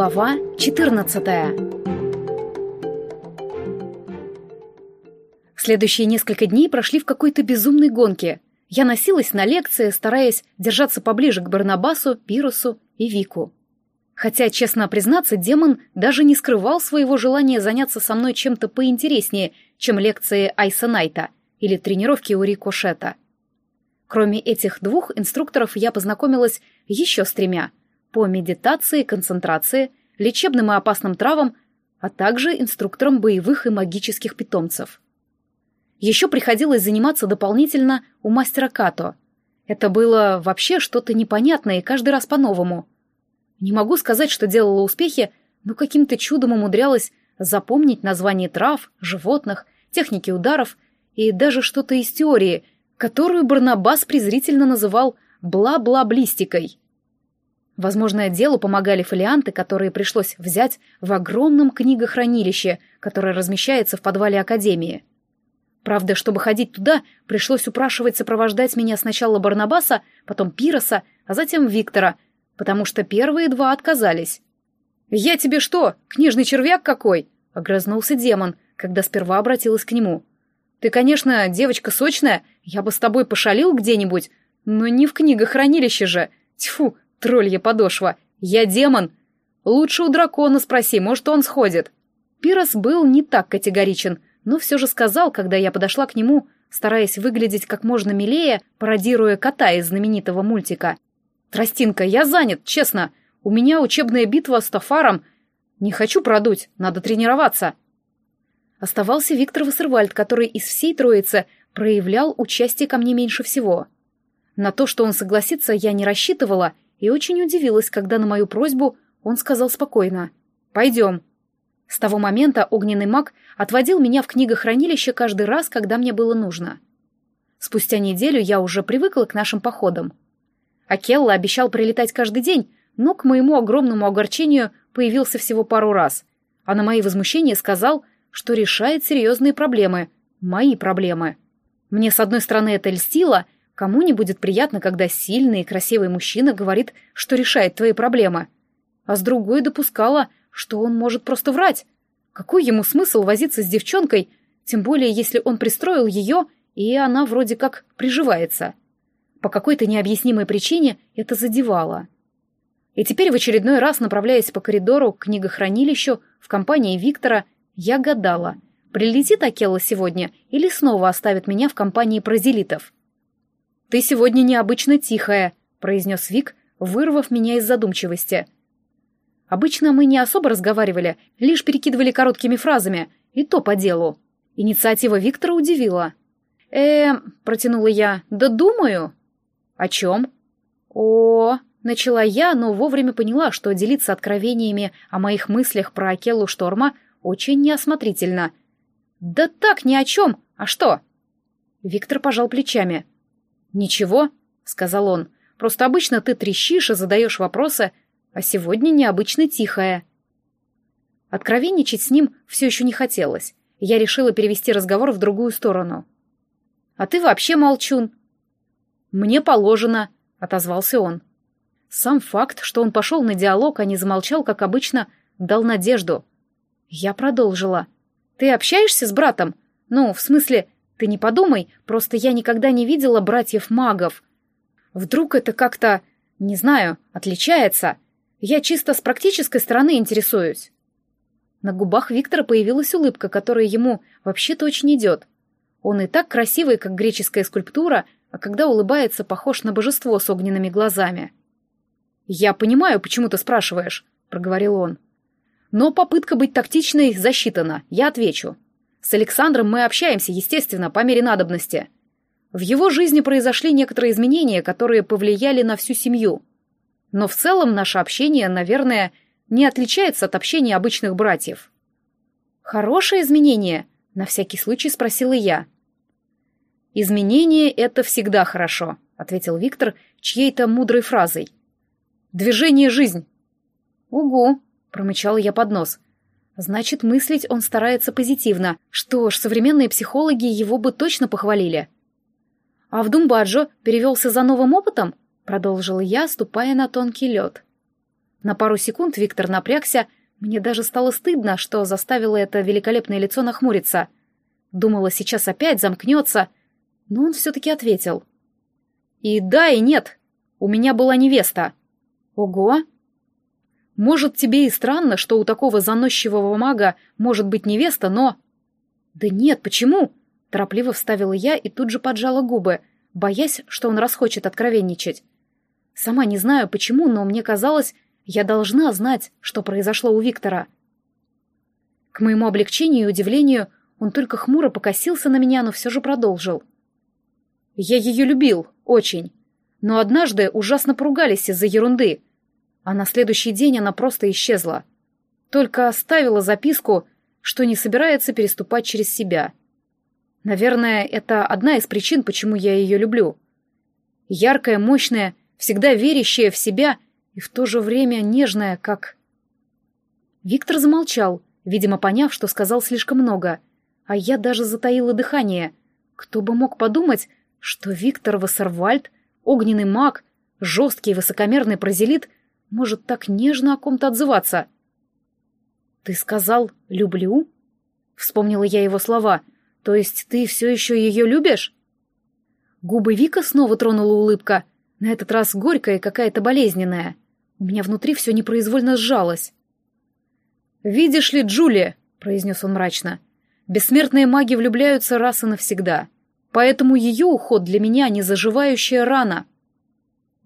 Глава 14 Следующие несколько дней прошли в какой-то безумной гонке. Я носилась на лекции, стараясь держаться поближе к Барнабасу, Пирусу и Вику. Хотя, честно признаться, демон даже не скрывал своего желания заняться со мной чем-то поинтереснее, чем лекции Айса Найта или тренировки у Рикошета. Кроме этих двух инструкторов я познакомилась еще с тремя — по медитации, концентрации, лечебным и опасным травам, а также инструктором боевых и магических питомцев. Еще приходилось заниматься дополнительно у мастера Като. Это было вообще что-то непонятное и каждый раз по-новому. Не могу сказать, что делала успехи, но каким-то чудом умудрялась запомнить названия трав, животных, техники ударов и даже что-то из теории, которую Барнабас презрительно называл «бла-бла-блистикой». Возможно, делу помогали фолианты, которые пришлось взять в огромном книгохранилище, которое размещается в подвале Академии. Правда, чтобы ходить туда, пришлось упрашивать сопровождать меня сначала Барнабаса, потом Пироса, а затем Виктора, потому что первые два отказались. «Я тебе что, книжный червяк какой?» — огрызнулся демон, когда сперва обратилась к нему. «Ты, конечно, девочка сочная, я бы с тобой пошалил где-нибудь, но не в книгохранилище же. Тьфу, троллья подошва. Я демон. Лучше у дракона спроси, может, он сходит. Пирос был не так категоричен, но все же сказал, когда я подошла к нему, стараясь выглядеть как можно милее, пародируя кота из знаменитого мультика. «Тростинка, я занят, честно. У меня учебная битва с Тафаром. Не хочу продуть, надо тренироваться». Оставался Виктор Вассервальд, который из всей троицы проявлял участие ко мне меньше всего. На то, что он согласится, я не рассчитывала — и очень удивилась, когда на мою просьбу он сказал спокойно «Пойдем». С того момента огненный маг отводил меня в книгохранилище каждый раз, когда мне было нужно. Спустя неделю я уже привыкла к нашим походам. Акелла обещал прилетать каждый день, но к моему огромному огорчению появился всего пару раз, а на мои возмущения сказал, что решает серьезные проблемы, мои проблемы. Мне, с одной стороны, это льстило — Кому не будет приятно, когда сильный и красивый мужчина говорит, что решает твои проблемы? А с другой допускала, что он может просто врать. Какой ему смысл возиться с девчонкой, тем более если он пристроил ее, и она вроде как приживается? По какой-то необъяснимой причине это задевало. И теперь в очередной раз, направляясь по коридору к книгохранилищу в компании Виктора, я гадала, прилетит Акелла сегодня или снова оставит меня в компании прозелитов. «Ты сегодня необычно тихая», — произнес Вик, вырвав меня из задумчивости. Обычно мы не особо разговаривали, лишь перекидывали короткими фразами, и то по делу. Инициатива Виктора удивила. э протянула я, — «да думаю». «О чем?» «О...» — начала я, но вовремя поняла, что делиться откровениями о моих мыслях про Акеллу Шторма очень неосмотрительно. «Да так, ни о чем. А что?» Виктор пожал плечами. «Ничего», — сказал он, — «просто обычно ты трещишь и задаешь вопросы, а сегодня необычно тихая». Откровенничать с ним все еще не хотелось, я решила перевести разговор в другую сторону. «А ты вообще молчун». «Мне положено», — отозвался он. Сам факт, что он пошел на диалог, а не замолчал, как обычно, дал надежду. Я продолжила. «Ты общаешься с братом? Ну, в смысле, ты не подумай, просто я никогда не видела братьев-магов. Вдруг это как-то, не знаю, отличается. Я чисто с практической стороны интересуюсь. На губах Виктора появилась улыбка, которая ему вообще-то очень идет. Он и так красивый, как греческая скульптура, а когда улыбается, похож на божество с огненными глазами. «Я понимаю, почему ты спрашиваешь», — проговорил он. «Но попытка быть тактичной засчитана, я отвечу. С Александром мы общаемся, естественно, по мере надобности. В его жизни произошли некоторые изменения, которые повлияли на всю семью. Но в целом наше общение, наверное, не отличается от общения обычных братьев. «Хорошее изменение?» — на всякий случай спросила я. «Изменение — это всегда хорошо», — ответил Виктор чьей-то мудрой фразой. «Движение — жизнь». «Угу», — промычал я под нос. Значит, мыслить он старается позитивно. Что ж, современные психологи его бы точно похвалили. А в Думбаджо перевелся за новым опытом? Продолжила я, ступая на тонкий лед. На пару секунд Виктор напрягся, мне даже стало стыдно, что заставило это великолепное лицо нахмуриться. Думала, сейчас опять замкнется, но он все-таки ответил. «И да, и нет. У меня была невеста». «Ого!» «Может, тебе и странно, что у такого заносчивого мага может быть невеста, но...» «Да нет, почему?» Торопливо вставила я и тут же поджала губы, боясь, что он расхочет откровенничать. Сама не знаю почему, но мне казалось, я должна знать, что произошло у Виктора. К моему облегчению и удивлению, он только хмуро покосился на меня, но все же продолжил. Я ее любил, очень. Но однажды ужасно поругались из-за ерунды. А на следующий день она просто исчезла. Только оставила записку, что не собирается переступать через себя. Наверное, это одна из причин, почему я ее люблю. Яркая, мощная, всегда верящая в себя и в то же время нежная, как... Виктор замолчал, видимо, поняв, что сказал слишком много, а я даже затаила дыхание. Кто бы мог подумать, что Виктор Вассервальд, огненный маг, жесткий высокомерный прозелит, может так нежно о ком-то отзываться. «Ты сказал «люблю»?» Вспомнила я его слова. «То есть ты все еще ее любишь?» Губы Вика снова тронула улыбка, на этот раз горькая и какая-то болезненная. У меня внутри все непроизвольно сжалось. «Видишь ли, Джулия», — произнес он мрачно, — «бессмертные маги влюбляются раз и навсегда, поэтому ее уход для меня не заживающая рана».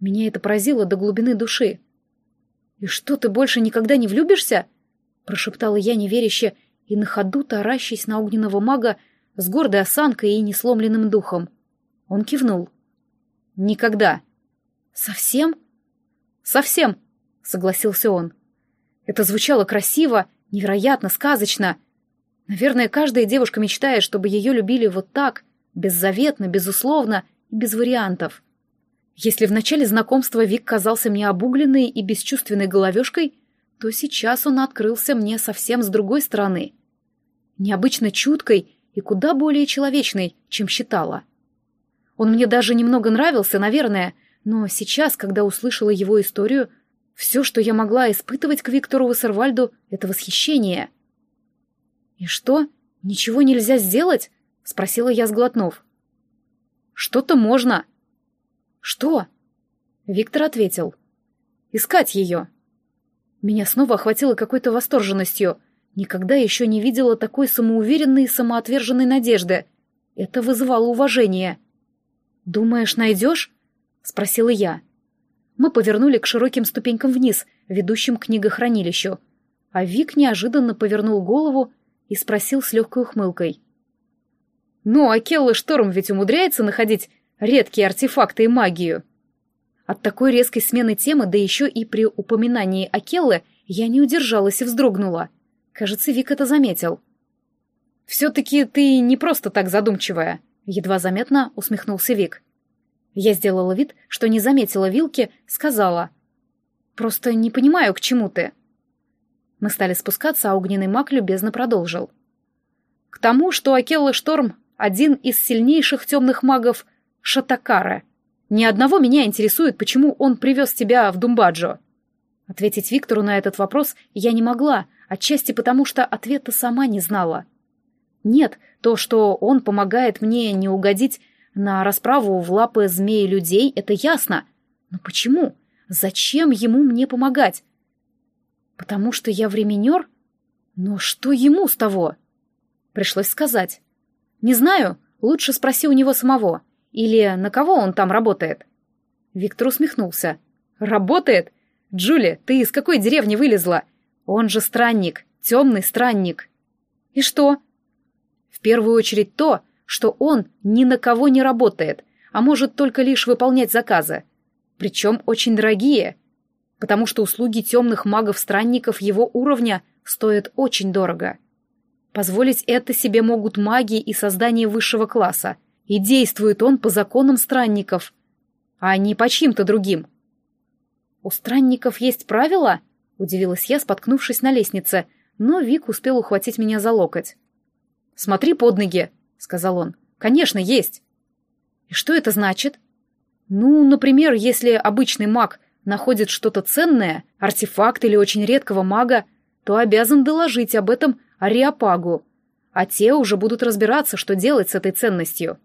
Меня это поразило до глубины души. «И что, ты больше никогда не влюбишься?» — прошептала я неверяще и на ходу таращась на огненного мага с гордой осанкой и несломленным духом. Он кивнул. «Никогда», «Совсем?» «Совсем», — согласился он. Это звучало красиво, невероятно, сказочно. Наверное, каждая девушка мечтает, чтобы ее любили вот так, беззаветно, безусловно и без вариантов. Если в начале знакомства Вик казался мне обугленной и бесчувственной головешкой, то сейчас он открылся мне совсем с другой стороны. Необычно чуткой и куда более человечной, чем считала. Он мне даже немного нравился, наверное, но сейчас, когда услышала его историю, все, что я могла испытывать к Виктору Вассервальду, — это восхищение. «И что, ничего нельзя сделать?» — спросила я, сглотнув. «Что-то можно». «Что?» Виктор ответил. «Искать ее». Меня снова охватило какой-то восторженностью. Никогда еще не видела такой самоуверенной и самоотверженной надежды. Это вызывало уважение. «Думаешь, найдешь?» — спросила я. Мы повернули к широким ступенькам вниз, ведущим к книгохранилищу, а Вик неожиданно повернул голову и спросил с легкой ухмылкой. «Ну, а Келла Шторм ведь умудряется находить редкие артефакты и магию?» От такой резкой смены темы, да еще и при упоминании о Келле, я не удержалась и вздрогнула. Кажется, Вик это заметил. «Все-таки ты не просто так задумчивая», — едва заметно усмехнулся Вик. Я сделала вид, что не заметила вилки, сказала. «Просто не понимаю, к чему ты». Мы стали спускаться, а огненный маг любезно продолжил. «К тому, что Акелла Шторм — один из сильнейших темных магов Шатакара. Ни одного меня интересует, почему он привез тебя в Думбаджо». Ответить Виктору на этот вопрос я не могла, отчасти потому, что ответа сама не знала. Нет, то, что он помогает мне не угодить на расправу в лапы змеи людей, это ясно. Но почему? Зачем ему мне помогать? Потому что я временер? Но что ему с того? Пришлось сказать. Не знаю, лучше спроси у него самого. Или на кого он там работает? Виктор усмехнулся. Работает? Джули, ты из какой деревни вылезла? Он же странник, темный странник. И что? В первую очередь то, что он ни на кого не работает, а может только лишь выполнять заказы. Причем очень дорогие, потому что услуги темных магов-странников его уровня стоят очень дорого. Позволить это себе могут маги и создания высшего класса, и действует он по законам странников, а не по чьим-то другим. «У странников есть правила?» — удивилась я, споткнувшись на лестнице, но Вик успел ухватить меня за локоть. «Смотри под ноги!» сказал он. «Конечно, есть». «И что это значит?» «Ну, например, если обычный маг находит что-то ценное, артефакт или очень редкого мага, то обязан доложить об этом Ариапагу, а те уже будут разбираться, что делать с этой ценностью.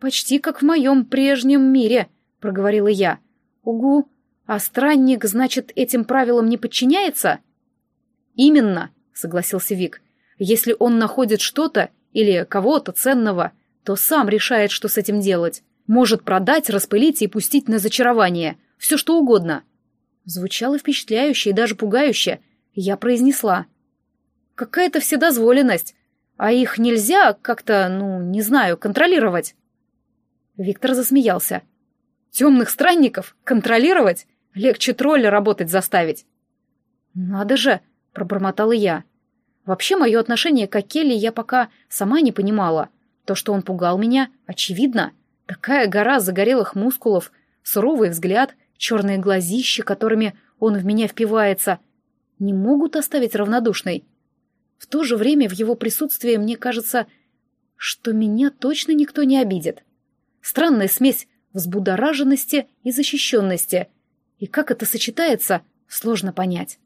«Почти как в моем прежнем мире», — проговорила я. «Угу, а странник, значит, этим правилам не подчиняется?» «Именно», — согласился Вик. «Если он находит что-то или кого-то ценного, то сам решает, что с этим делать. Может продать, распылить и пустить на зачарование. Все что угодно». Звучало впечатляюще и даже пугающе. Я произнесла. «Какая-то вседозволенность. А их нельзя как-то, ну, не знаю, контролировать?» Виктор засмеялся. «Темных странников? Контролировать? Легче тролля работать заставить». «Надо же!» — пробормотала я. Вообще, мое отношение к Акеле я пока сама не понимала. То, что он пугал меня, очевидно. Такая гора загорелых мускулов, суровый взгляд, черные глазища, которыми он в меня впивается, не могут оставить равнодушной. В то же время в его присутствии мне кажется, что меня точно никто не обидит. Странная смесь взбудораженности и защищенности. И как это сочетается, сложно понять.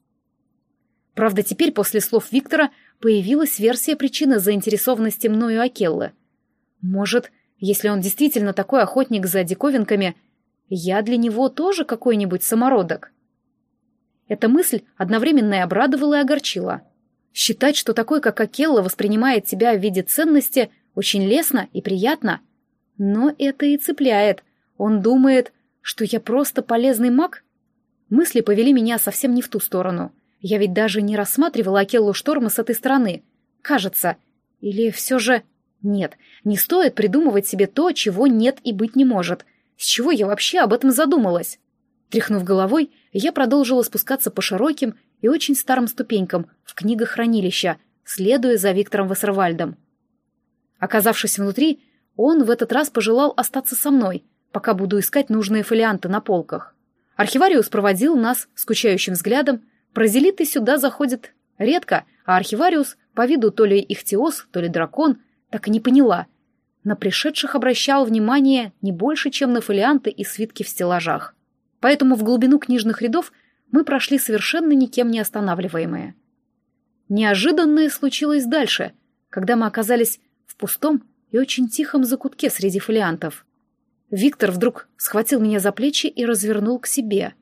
Правда, теперь после слов Виктора появилась версия причины заинтересованности мною Акеллы. Может, если он действительно такой охотник за диковинками, я для него тоже какой-нибудь самородок? Эта мысль одновременно и обрадовала и огорчила. Считать, что такой, как Акелла, воспринимает тебя в виде ценности, очень лестно и приятно. Но это и цепляет. Он думает, что я просто полезный маг? Мысли повели меня совсем не в ту сторону — я ведь даже не рассматривала Акеллу Шторма с этой стороны. Кажется. Или все же... Нет, не стоит придумывать себе то, чего нет и быть не может. С чего я вообще об этом задумалась? Тряхнув головой, я продолжила спускаться по широким и очень старым ступенькам в книгохранилище, следуя за Виктором Вассервальдом. Оказавшись внутри, он в этот раз пожелал остаться со мной, пока буду искать нужные фолианты на полках. Архивариус проводил нас скучающим взглядом, Прозелиты сюда заходят редко, а архивариус, по виду то ли ихтиос, то ли дракон, так и не поняла. На пришедших обращал внимание не больше, чем на фолианты и свитки в стеллажах. Поэтому в глубину книжных рядов мы прошли совершенно никем не останавливаемые. Неожиданное случилось дальше, когда мы оказались в пустом и очень тихом закутке среди фолиантов. Виктор вдруг схватил меня за плечи и развернул к себе —